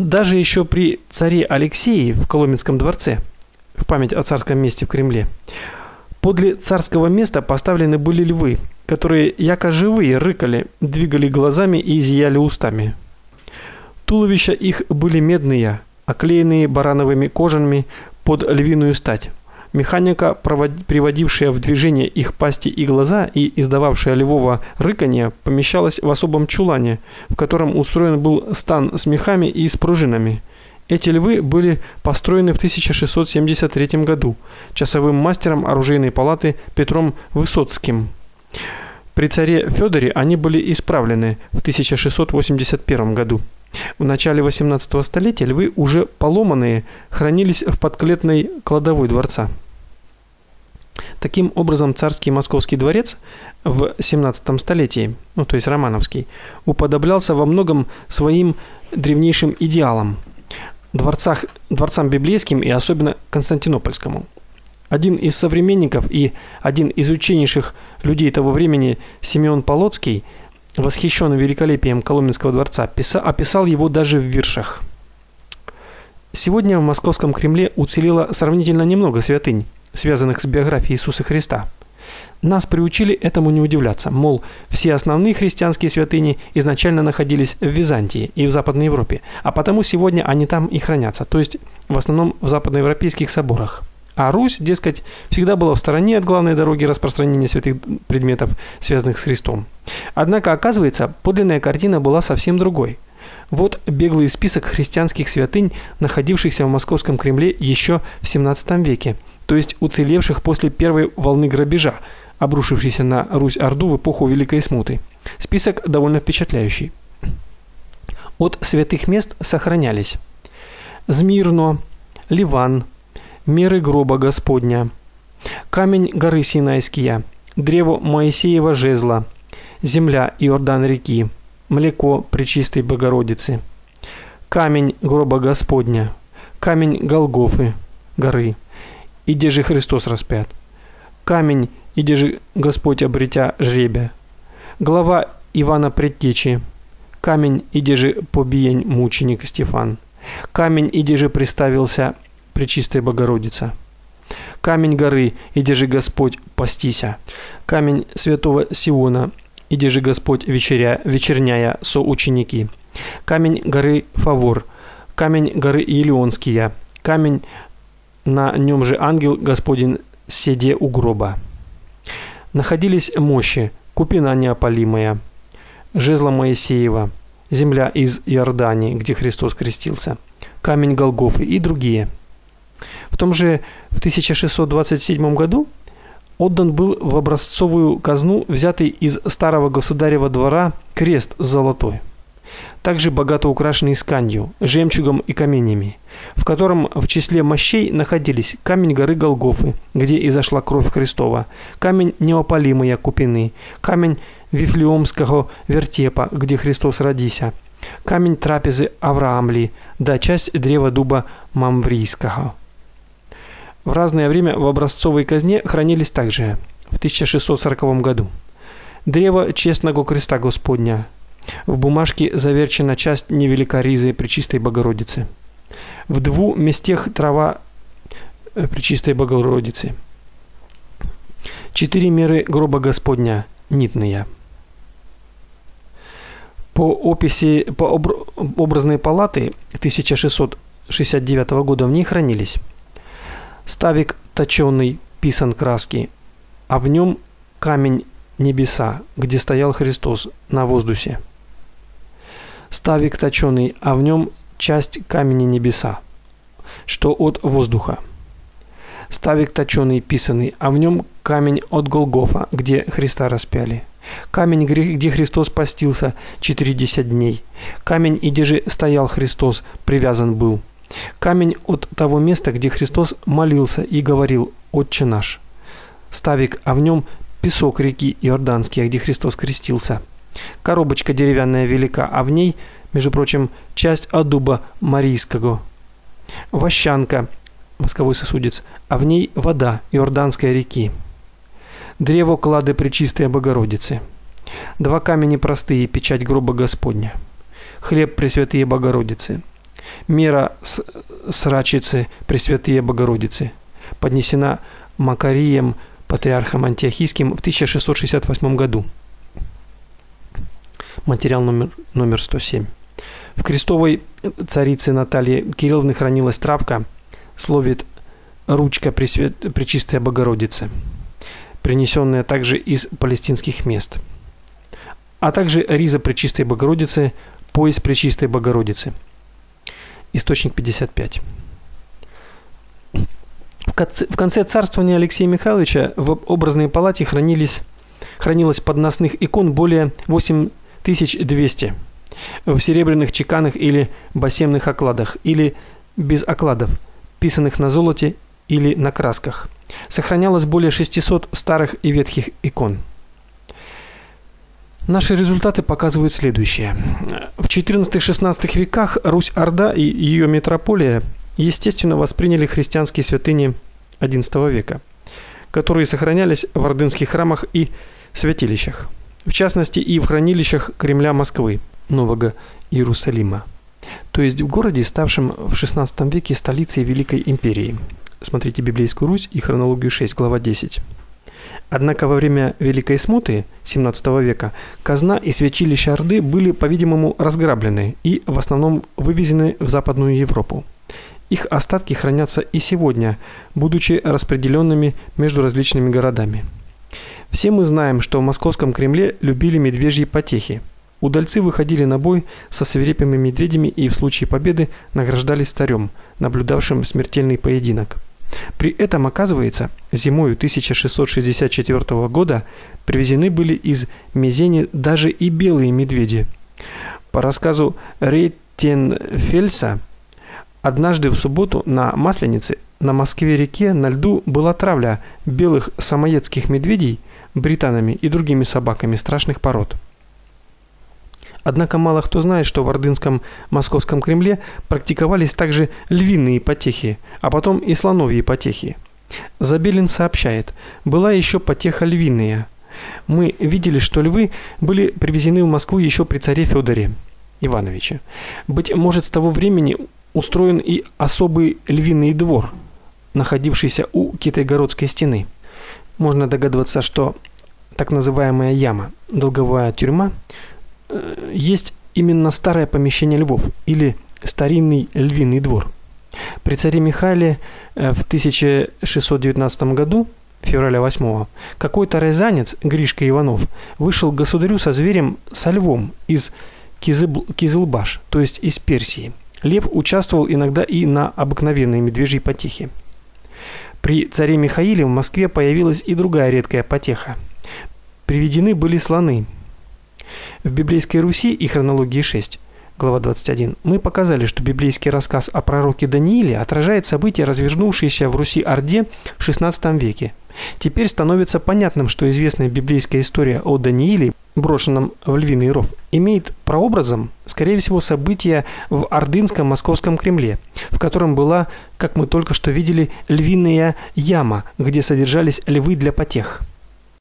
Даже еще при царе Алексее в Коломенском дворце, в память о царском месте в Кремле, подле царского места поставлены были львы, которые яко живые рыкали, двигали глазами и изъяли устами. Туловища их были медные, оклеенные барановыми кожами под львиную стать. Механика, приводившая в движение их пасти и глаза и издававшая львово рыканье, помещалась в особом чулане, в котором устроен был стан с мехами и с пружинами. Эти львы были построены в 1673 году часовым мастером оружейной палаты Петром Высоцким. При царе Федоре они были исправлены в 1681 году. В начале 18 столетия львы уже поломанные хранились в подклетной кладовой дворца. Таким образом, царский московский дворец в 17 столетии, ну, то есть романовский, уподоблялся во многом своим древнейшим идеалам дворцах, дворцам библейским и особенно Константинопольскому. Один из современников и один из ученейших людей того времени, Симеон Полоцкий, восхищенный великолепием Коломенского дворца, писал, описал его даже в виршах. Сегодня в Московском Кремле уцелело сравнительно немного святынь, связанных с биографией Иисуса Христа. Нас приучили этому не удивляться. Мол, все основные христианские святыни изначально находились в Византии и в Западной Европе, а потому сегодня они там и хранятся, то есть в основном в западноевропейских соборах. А Русь, дескать, всегда была в стороне от главной дороги распространения святых предметов, связанных с Христом. Однако, оказывается, подлинная картина была совсем другой. Вот беглый список христианских святынь, находившихся в Московском Кремле еще в 17 веке, то есть уцелевших после первой волны грабежа, обрушившейся на Русь-Орду в эпоху Великой Смуты. Список довольно впечатляющий. От святых мест сохранялись Змирно, Ливан, меры гроба Господня, камень горы Синайския, древо Моисеева жезла, земля Иордан реки, млеко Пречистой Богородицы, камень гроба Господня, камень Голгофы горы, иде же Христос распят, камень, иде же Господь обретя жребия, глава Ивана Предтечи, камень, иде же побиень мученик Стефан, камень, иде же приставился Пречистая Богородица. Камень горы, иде же Господь пастися. Камень святого Сиона, иде же Господь вечеря, вечерняя со ученики. Камень горы Фавор, камень горы Елеонския, камень на нем же ангел Господин седе у гроба. Находились мощи, купина неопалимая, жезла Моисеева, земля из Иордании, где Христос крестился, камень Голгофы и другие. Том же в 1627 году отдан был в образцовую казну взятый из старого государева двора крест золотой также богато украшенный сканью, жемчугом и каменями, в котором в числе мощей находились камень горы Голгофы, где изошла кровь Христова, камень неопалимой купины, камень Вифлеемского вертепа, где Христос родися, камень трапезы Авраамли, да часть древа дуба Мамврийского. В разное время в образцовой казне хранились также в 1640 году древо честного креста Господня, в бумажке заверчена часть невелика ризы Пречистой Богородицы. В дву местах трава э, Пречистой Богородицы. Четыре меры гроба Господня нитные. По описи по образной палаты 1669 года в ней хранились ставик точёный, писан краски, а в нем камень небеса, где стоял Христос на воздухе ставик точёный, а в нем часть камени небеса, что от воздуха. Ставик точёный писанный, а в нем камень от Голгофа, где Христа распяли. Камень, где Христос постился 40 дней. Камень, где же стоял Христос, привязан был. Камень от того места, где Христос молился и говорил: "Отче наш". Ставик, а в нем песок реки Иорданский, где Христос крестился. Коробочка деревянная велика, а в ней, между прочим, часть от дуба марийского. Вощанка, восковой сосудец, а в ней вода Иорданской реки. Древо клады Пречистой Богородицы. Два камени простые, печать гроба Господня. Хлеб Пресвятые Богородицы. Мера Срачицы Пресвятые Богородицы поднесена Макарием патриархом Антиохийским в 1668 году. Материал номер номер 107. В крестовой царице Наталье Кирилловны хранилась травка, словит ручка Пресвят... Пречистой Богородицы, принесенная также из палестинских мест. А также риза Пречистой Богородицы, пояс Пречистой Богородицы. Источник 55. В конце царствования Алексея Михайловича в образной палате хранились хранилось подносных икон более 8200 в серебряных чеканах или басемных окладах или без окладов, писанных на золоте или на красках. Сохранялось более 600 старых и ветхих икон. Наши результаты показывают следующее. В XIV-XVI веках Русь-Орда и ее метрополия естественно восприняли христианские святыни XI века, которые сохранялись в ордынских храмах и святилищах, в частности и в хранилищах Кремля Москвы, Нового Иерусалима, то есть в городе, ставшем в XVI веке столицей Великой империи. Смотрите Библейскую Русь и хронологию 6, глава 10. Однако во время Великой Смуты XVII века казна и святилища Орды были, по-видимому, разграблены и в основном вывезены в Западную Европу. Их остатки хранятся и сегодня, будучи распределенными между различными городами. Все мы знаем, что в Московском Кремле любили медвежьи потехи. Удальцы выходили на бой со свирепыми медведями и в случае победы награждались царем, наблюдавшим смертельный поединок. При этом, оказывается, зимой 1664 года привезены были из Мезени даже и белые медведи. По рассказу Рейтенфельса, Однажды в субботу на Масленице на Москве-реке на льду была травля белых самоедских медведей британами и другими собаками страшных пород. Однако мало кто знает, что в Ордынском Московском Кремле практиковались также львиные потехи, а потом и слоновьи потехи. Забелин сообщает: "Была еще потеха львиная. Мы видели, что львы были привезены в Москву еще при царе Федоре Ивановиче. Быть может, с того времени устроен и особый львиный двор, находившийся у Китайгородской стены. Можно догадываться, что так называемая яма, долговая тюрьма, есть именно старое помещение львов или старинный львиный двор. При царе Михаиле э, в 1619 году февраля 8 какой-то рязанец Гришка Иванов вышел к государю со зверем со львом из Кизылбаш, то есть из Персии. Лев участвовал иногда и на обыкновенной медвежьей потехе. При царе Михаиле в Москве появилась и другая редкая потеха. Приведены были слоны. В библейской Руси и хронологии 6 глава 21, мы показали, что библейский рассказ о пророке Данииле отражает события, развернувшиеся в Руси Орде в XVI веке. Теперь становится понятным, что известная библейская история о Данииле, брошенном в львиный ров, имеет прообразом, скорее всего, события в Ордынском Московском Кремле, в котором была, как мы только что видели, львиная яма, где содержались львы для потех.